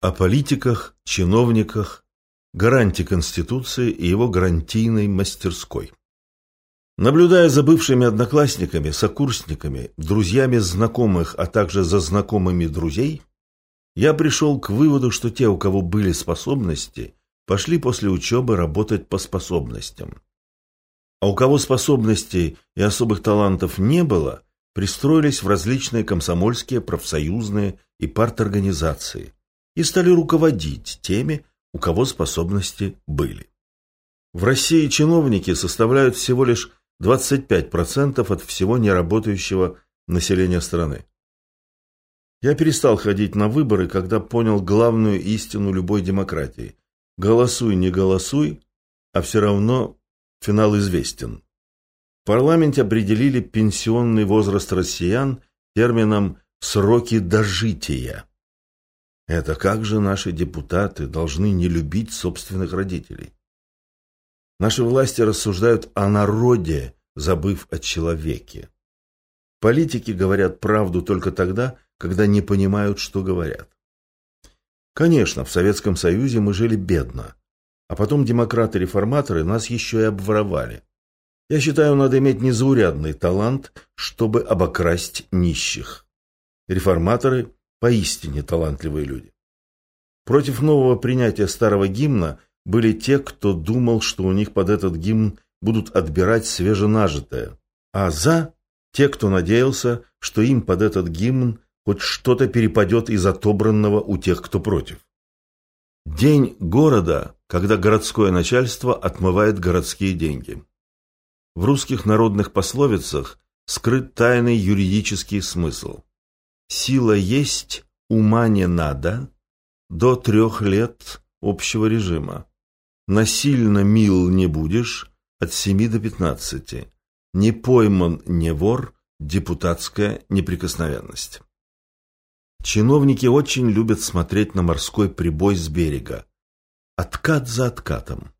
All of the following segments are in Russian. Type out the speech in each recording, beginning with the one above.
О политиках, чиновниках, гаранте Конституции и его гарантийной мастерской. Наблюдая за бывшими одноклассниками, сокурсниками, друзьями знакомых, а также за знакомыми друзей, я пришел к выводу, что те, у кого были способности, пошли после учебы работать по способностям. А у кого способностей и особых талантов не было, пристроились в различные комсомольские, профсоюзные и парторганизации и стали руководить теми, у кого способности были. В России чиновники составляют всего лишь 25% от всего неработающего населения страны. Я перестал ходить на выборы, когда понял главную истину любой демократии. Голосуй, не голосуй, а все равно финал известен. В парламенте определили пенсионный возраст россиян термином «сроки дожития». Это как же наши депутаты должны не любить собственных родителей? Наши власти рассуждают о народе, забыв о человеке. Политики говорят правду только тогда, когда не понимают, что говорят. Конечно, в Советском Союзе мы жили бедно, а потом демократы-реформаторы нас еще и обворовали. Я считаю, надо иметь незаурядный талант, чтобы обокрасть нищих. Реформаторы – поистине талантливые люди. Против нового принятия старого гимна были те, кто думал, что у них под этот гимн будут отбирать свеженажитое, а за – те, кто надеялся, что им под этот гимн хоть что-то перепадет из отобранного у тех, кто против. День города, когда городское начальство отмывает городские деньги. В русских народных пословицах скрыт тайный юридический смысл. Сила есть, ума не надо, до трех лет общего режима. Насильно мил не будешь, от семи до пятнадцати. Не пойман не вор, депутатская неприкосновенность. Чиновники очень любят смотреть на морской прибой с берега. Откат за откатом.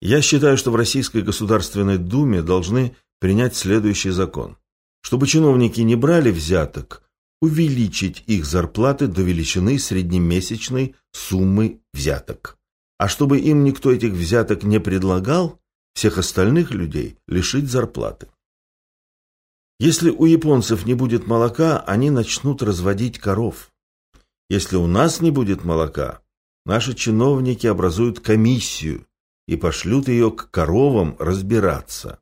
Я считаю, что в Российской Государственной Думе должны принять следующий закон. Чтобы чиновники не брали взяток, увеличить их зарплаты до величины среднемесячной суммы взяток. А чтобы им никто этих взяток не предлагал, всех остальных людей лишить зарплаты. Если у японцев не будет молока, они начнут разводить коров. Если у нас не будет молока, наши чиновники образуют комиссию и пошлют ее к коровам разбираться.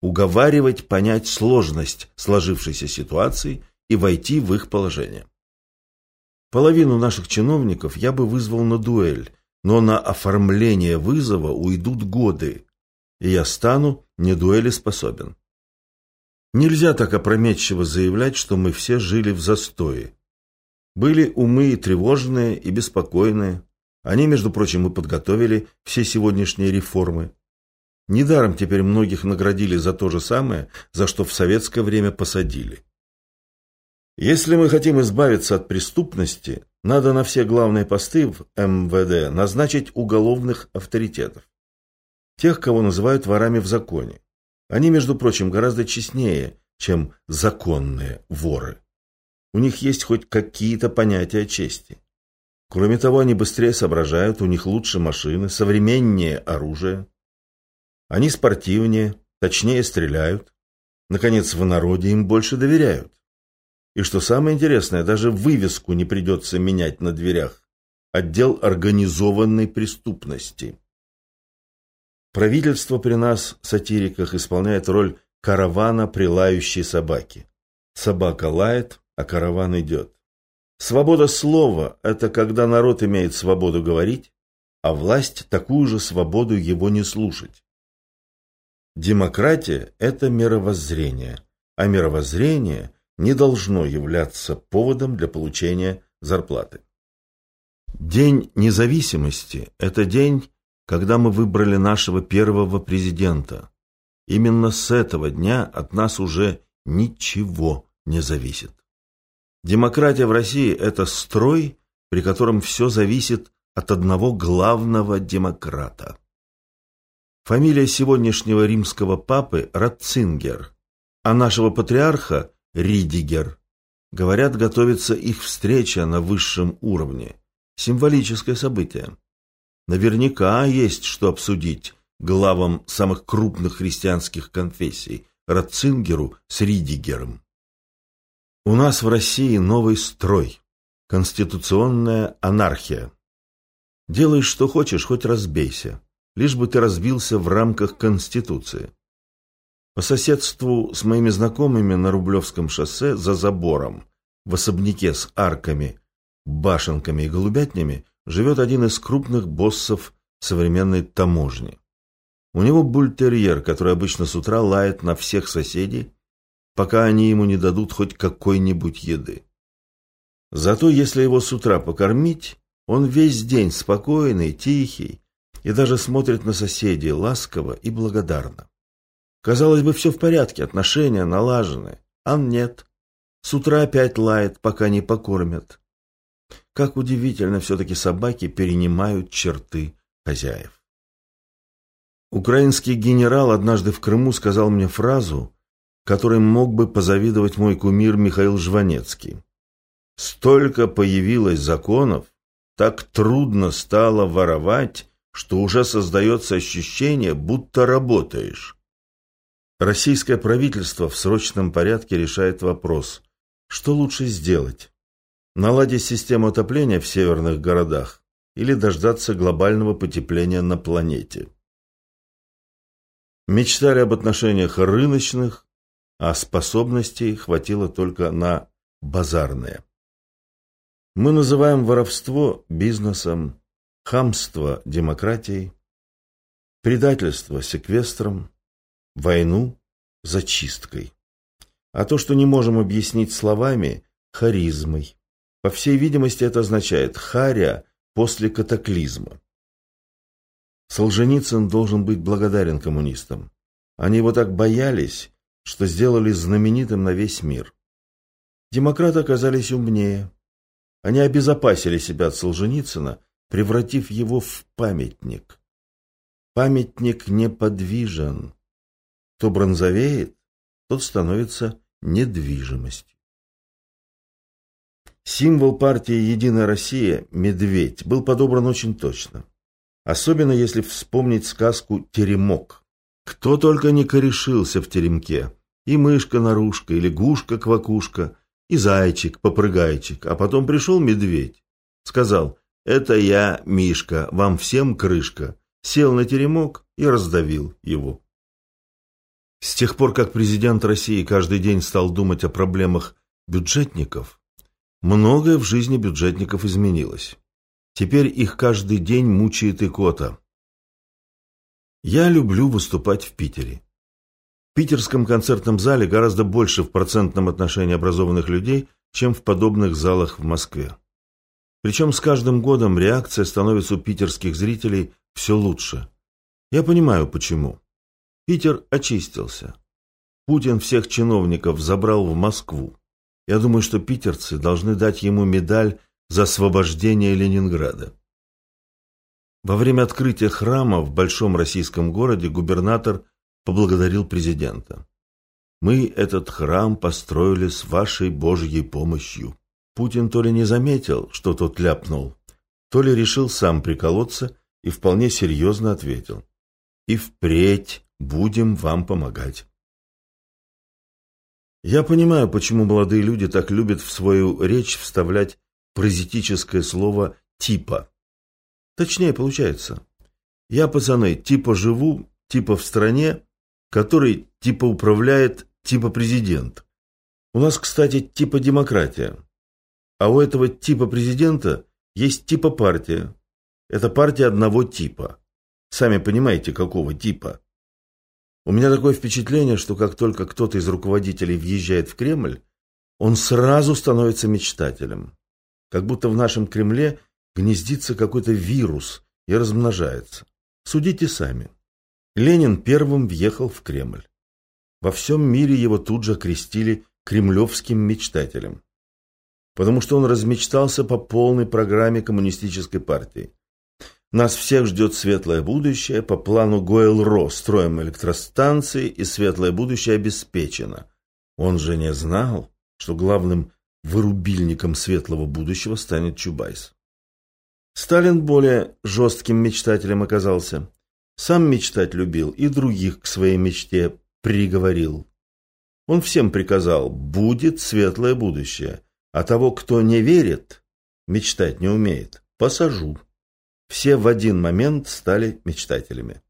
Уговаривать понять сложность сложившейся ситуации и войти в их положение. Половину наших чиновников я бы вызвал на дуэль, но на оформление вызова уйдут годы, и я стану не дуэли способен. Нельзя так опрометчиво заявлять, что мы все жили в застое. Были умы и тревожные, и беспокойные. Они, между прочим, и подготовили все сегодняшние реформы. Недаром теперь многих наградили за то же самое, за что в советское время посадили. Если мы хотим избавиться от преступности, надо на все главные посты в МВД назначить уголовных авторитетов. Тех, кого называют ворами в законе. Они, между прочим, гораздо честнее, чем законные воры. У них есть хоть какие-то понятия чести. Кроме того, они быстрее соображают, у них лучше машины, современнее оружие. Они спортивнее, точнее стреляют. Наконец, в народе им больше доверяют. И что самое интересное, даже вывеску не придется менять на дверях. Отдел организованной преступности. Правительство при нас, сатириках, исполняет роль каравана прилающей собаки. Собака лает, а караван идет. Свобода слова – это когда народ имеет свободу говорить, а власть такую же свободу его не слушать. Демократия – это мировоззрение, а мировоззрение не должно являться поводом для получения зарплаты. День независимости – это день, когда мы выбрали нашего первого президента. Именно с этого дня от нас уже ничего не зависит. Демократия в России – это строй, при котором все зависит от одного главного демократа. Фамилия сегодняшнего римского папы – Ратцингер, а нашего патриарха – Ридигер. Говорят, готовится их встреча на высшем уровне. символическое событие. Наверняка есть что обсудить главам самых крупных христианских конфессий – Ратцингеру с Ридигером. У нас в России новый строй, конституционная анархия. Делай, что хочешь, хоть разбейся, лишь бы ты разбился в рамках Конституции. По соседству с моими знакомыми на Рублевском шоссе за забором, в особняке с арками, башенками и голубятнями, живет один из крупных боссов современной таможни. У него бультерьер, который обычно с утра лает на всех соседей, пока они ему не дадут хоть какой-нибудь еды. Зато если его с утра покормить, он весь день спокойный, тихий и даже смотрит на соседей ласково и благодарно. Казалось бы, все в порядке, отношения налажены. А нет. С утра опять лает, пока не покормят. Как удивительно, все-таки собаки перенимают черты хозяев. Украинский генерал однажды в Крыму сказал мне фразу, которой мог бы позавидовать мой кумир Михаил Жванецкий. «Столько появилось законов, так трудно стало воровать, что уже создается ощущение, будто работаешь». Российское правительство в срочном порядке решает вопрос, что лучше сделать? Наладить систему отопления в северных городах или дождаться глобального потепления на планете? Мечтали об отношениях рыночных, а способностей хватило только на базарные. Мы называем воровство бизнесом, хамство демократией, предательство секвестром, войну зачисткой. А то, что не можем объяснить словами, харизмой. По всей видимости, это означает «харя» после катаклизма. Солженицын должен быть благодарен коммунистам. Они его так боялись, что сделали знаменитым на весь мир. Демократы оказались умнее. Они обезопасили себя от Солженицына, превратив его в памятник. Памятник неподвижен. Кто бронзовеет, тот становится недвижимостью. Символ партии «Единая Россия» – медведь – был подобран очень точно. Особенно если вспомнить сказку «Теремок». Кто только не корешился в теремке. И мышка-нарушка, и лягушка-квакушка, и зайчик-попрыгайчик. А потом пришел медведь. Сказал, это я, Мишка, вам всем крышка. Сел на теремок и раздавил его. С тех пор, как президент России каждый день стал думать о проблемах бюджетников, многое в жизни бюджетников изменилось. Теперь их каждый день мучает икота. Я люблю выступать в Питере. В питерском концертном зале гораздо больше в процентном отношении образованных людей, чем в подобных залах в Москве. Причем с каждым годом реакция становится у питерских зрителей все лучше. Я понимаю, почему. Питер очистился. Путин всех чиновников забрал в Москву. Я думаю, что питерцы должны дать ему медаль за освобождение Ленинграда. Во время открытия храма в большом российском городе губернатор поблагодарил президента. «Мы этот храм построили с вашей Божьей помощью». Путин то ли не заметил, что тот ляпнул, то ли решил сам приколоться и вполне серьезно ответил. «И впредь Будем вам помогать. Я понимаю, почему молодые люди так любят в свою речь вставлять паразитическое слово «типа». Точнее получается. Я, пацаны, типа живу, типа в стране, который типа управляет, типа президент. У нас, кстати, типа демократия. А у этого типа президента есть типа партия. Это партия одного типа. Сами понимаете, какого типа. У меня такое впечатление, что как только кто-то из руководителей въезжает в Кремль, он сразу становится мечтателем. Как будто в нашем Кремле гнездится какой-то вирус и размножается. Судите сами. Ленин первым въехал в Кремль. Во всем мире его тут же крестили кремлевским мечтателем. Потому что он размечтался по полной программе коммунистической партии. Нас всех ждет светлое будущее. По плану Гойл-Ро строим электростанции, и светлое будущее обеспечено. Он же не знал, что главным вырубильником светлого будущего станет Чубайс. Сталин более жестким мечтателем оказался. Сам мечтать любил и других к своей мечте приговорил. Он всем приказал, будет светлое будущее, а того, кто не верит, мечтать не умеет, посажу. Все в один момент стали мечтателями.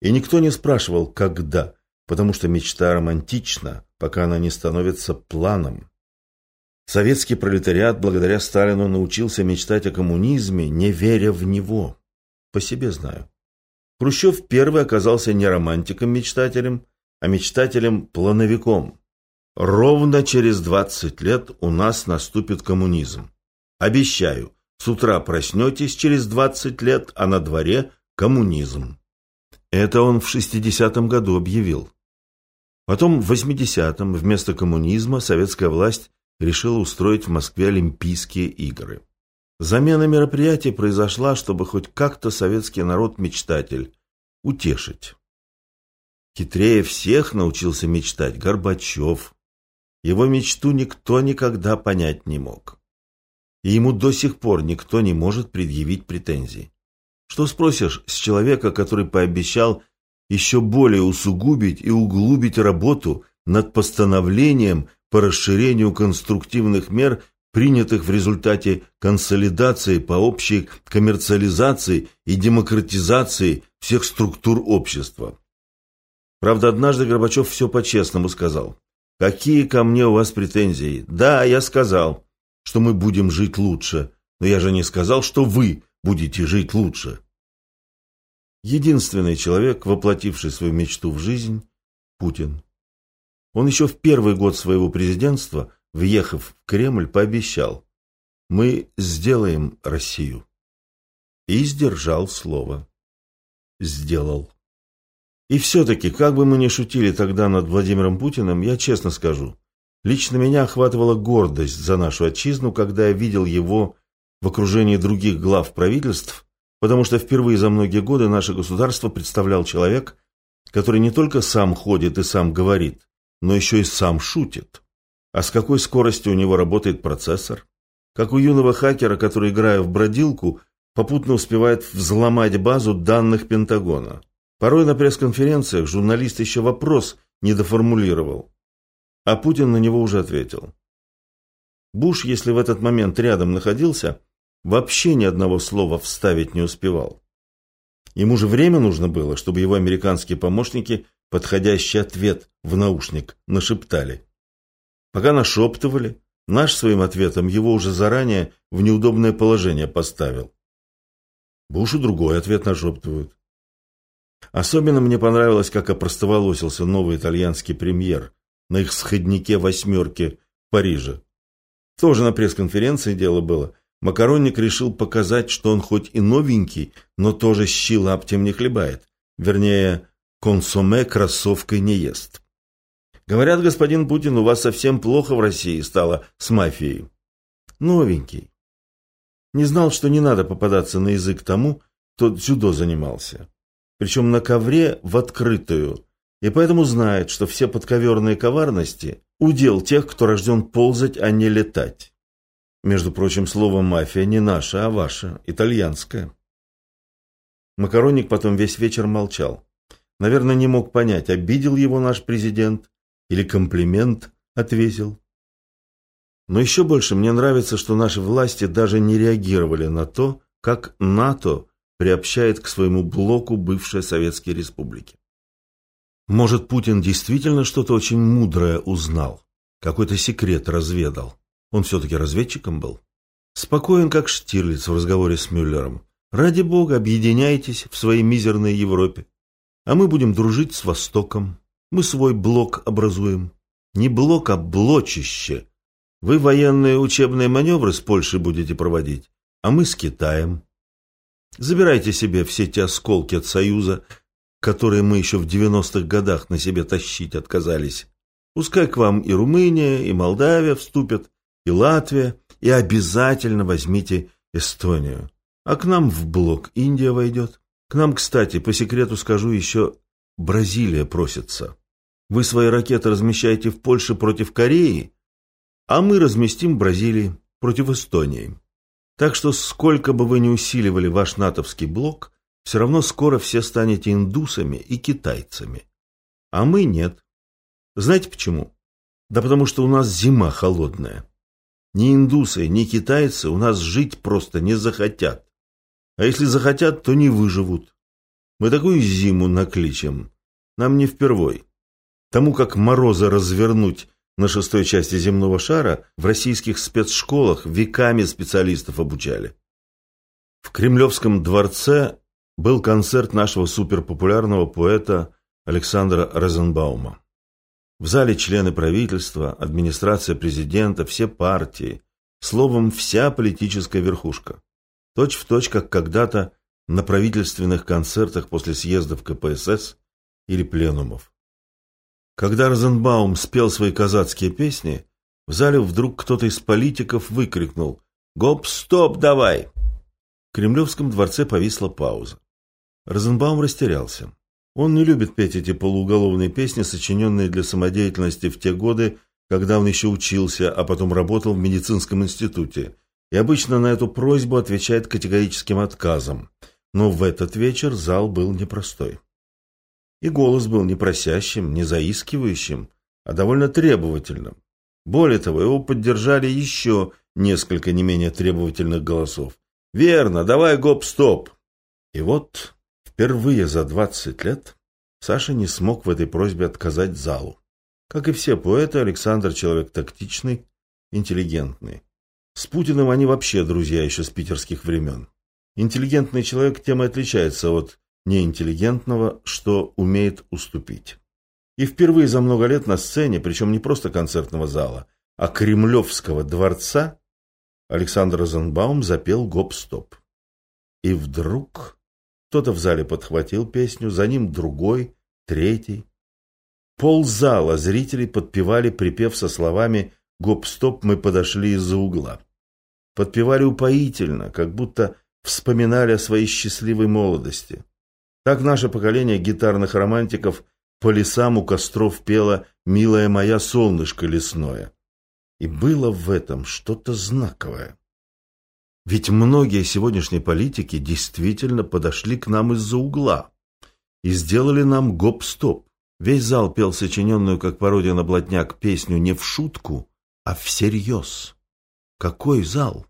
И никто не спрашивал, когда, потому что мечта романтична, пока она не становится планом. Советский пролетариат благодаря Сталину научился мечтать о коммунизме, не веря в него. По себе знаю. Хрущев первый оказался не романтиком-мечтателем, а мечтателем-плановиком. Ровно через 20 лет у нас наступит коммунизм. Обещаю, с утра проснетесь через 20 лет, а на дворе коммунизм. Это он в 60-м году объявил. Потом в 80-м вместо коммунизма советская власть решила устроить в Москве Олимпийские игры. Замена мероприятия произошла, чтобы хоть как-то советский народ-мечтатель утешить. Хитрее всех научился мечтать Горбачев. Его мечту никто никогда понять не мог. И ему до сих пор никто не может предъявить претензий. Что спросишь с человека, который пообещал еще более усугубить и углубить работу над постановлением по расширению конструктивных мер, принятых в результате консолидации по общей коммерциализации и демократизации всех структур общества. Правда, однажды Горбачев все по-честному сказал. «Какие ко мне у вас претензии? Да, я сказал, что мы будем жить лучше, но я же не сказал, что вы будете жить лучше». Единственный человек, воплотивший свою мечту в жизнь – Путин. Он еще в первый год своего президентства, въехав в Кремль, пообещал «Мы сделаем Россию». И сдержал слово. Сделал. И все-таки, как бы мы ни шутили тогда над Владимиром Путиным, я честно скажу, лично меня охватывала гордость за нашу отчизну, когда я видел его в окружении других глав правительств, потому что впервые за многие годы наше государство представлял человек, который не только сам ходит и сам говорит, но еще и сам шутит. А с какой скоростью у него работает процессор? Как у юного хакера, который, играя в бродилку, попутно успевает взломать базу данных Пентагона. Порой на пресс-конференциях журналист еще вопрос не доформулировал, а Путин на него уже ответил. Буш, если в этот момент рядом находился, вообще ни одного слова вставить не успевал. Ему же время нужно было, чтобы его американские помощники подходящий ответ в наушник нашептали. Пока нашептывали, наш своим ответом его уже заранее в неудобное положение поставил. Бушу другой ответ нашептывают. Особенно мне понравилось, как опростоволосился новый итальянский премьер на их сходнике «восьмерки» в Париже. Тоже на пресс-конференции дело было. Макаронник решил показать, что он хоть и новенький, но тоже щи лаптем не хлебает. Вернее, консоме кроссовкой не ест. Говорят, господин Путин, у вас совсем плохо в России стало с мафией. Новенький. Не знал, что не надо попадаться на язык тому, кто дзюдо занимался причем на ковре в открытую, и поэтому знает, что все подковерные коварности – удел тех, кто рожден ползать, а не летать. Между прочим, слово «мафия» не наше, а ваше, итальянское. Макаронник потом весь вечер молчал. Наверное, не мог понять, обидел его наш президент или комплимент отвесил. Но еще больше мне нравится, что наши власти даже не реагировали на то, как НАТО приобщает к своему блоку бывшие советские республики. Может, Путин действительно что-то очень мудрое узнал, какой-то секрет разведал. Он все-таки разведчиком был. Спокоен, как Штирлиц в разговоре с Мюллером. Ради бога, объединяйтесь в своей мизерной Европе. А мы будем дружить с Востоком. Мы свой блок образуем. Не блок, а блочище. Вы военные учебные маневры с Польшей будете проводить, а мы с Китаем. Забирайте себе все те осколки от Союза, которые мы еще в 90-х годах на себе тащить отказались. Пускай к вам и Румыния, и Молдавия вступят, и Латвия, и обязательно возьмите Эстонию. А к нам в блок Индия войдет. К нам, кстати, по секрету скажу, еще Бразилия просится. Вы свои ракеты размещаете в Польше против Кореи, а мы разместим Бразилии против Эстонии. Так что сколько бы вы ни усиливали ваш натовский блок, все равно скоро все станете индусами и китайцами. А мы нет. Знаете почему? Да потому что у нас зима холодная. Ни индусы, ни китайцы у нас жить просто не захотят. А если захотят, то не выживут. Мы такую зиму накличем. Нам не впервой. Тому, как морозы развернуть на шестой части земного шара, в российских спецшколах веками специалистов обучали. В Кремлевском дворце был концерт нашего суперпопулярного поэта Александра Розенбаума. В зале члены правительства, администрация президента, все партии, словом, вся политическая верхушка. Точь в точь, как когда-то на правительственных концертах после съездов КПСС или пленумов. Когда Розенбаум спел свои казацкие песни, в зале вдруг кто-то из политиков выкрикнул «Гоп-стоп давай!». В Кремлевском дворце повисла пауза. Розенбаум растерялся. Он не любит петь эти полууголовные песни, сочиненные для самодеятельности в те годы, когда он еще учился, а потом работал в медицинском институте, и обычно на эту просьбу отвечает категорическим отказом. Но в этот вечер зал был непростой. И голос был не просящим, не заискивающим, а довольно требовательным. Более того, его поддержали еще несколько не менее требовательных голосов. «Верно, давай гоп-стоп!» И вот Впервые за 20 лет Саша не смог в этой просьбе отказать залу. Как и все поэты, Александр человек тактичный, интеллигентный. С Путиным они вообще друзья еще с питерских времен. Интеллигентный человек тем и отличается от неинтеллигентного, что умеет уступить. И впервые за много лет на сцене, причем не просто концертного зала, а Кремлевского дворца, Александр Розенбаум запел гоп-стоп. И вдруг кто-то в зале подхватил песню, за ним другой, третий. Ползала зрителей подпевали припев со словами «Гоп-стоп, мы подошли из-за угла». Подпевали упоительно, как будто вспоминали о своей счастливой молодости. Так наше поколение гитарных романтиков по лесам у костров пело «Милая моя солнышко лесное». И было в этом что-то знаковое. Ведь многие сегодняшние политики действительно подошли к нам из-за угла и сделали нам гоп-стоп. Весь зал пел сочиненную, как пародия на блатняк, песню не в шутку, а всерьез. Какой зал?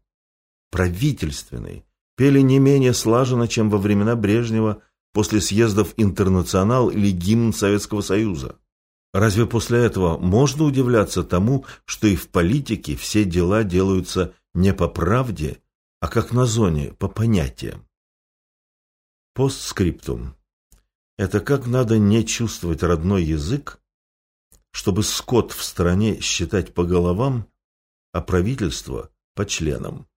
Правительственный. Пели не менее слаженно, чем во времена Брежнева после съездов «Интернационал» или гимн Советского Союза. Разве после этого можно удивляться тому, что и в политике все дела делаются не по правде, а как на зоне, по понятиям. Постскриптум. Это как надо не чувствовать родной язык, чтобы скот в стране считать по головам, а правительство по членам.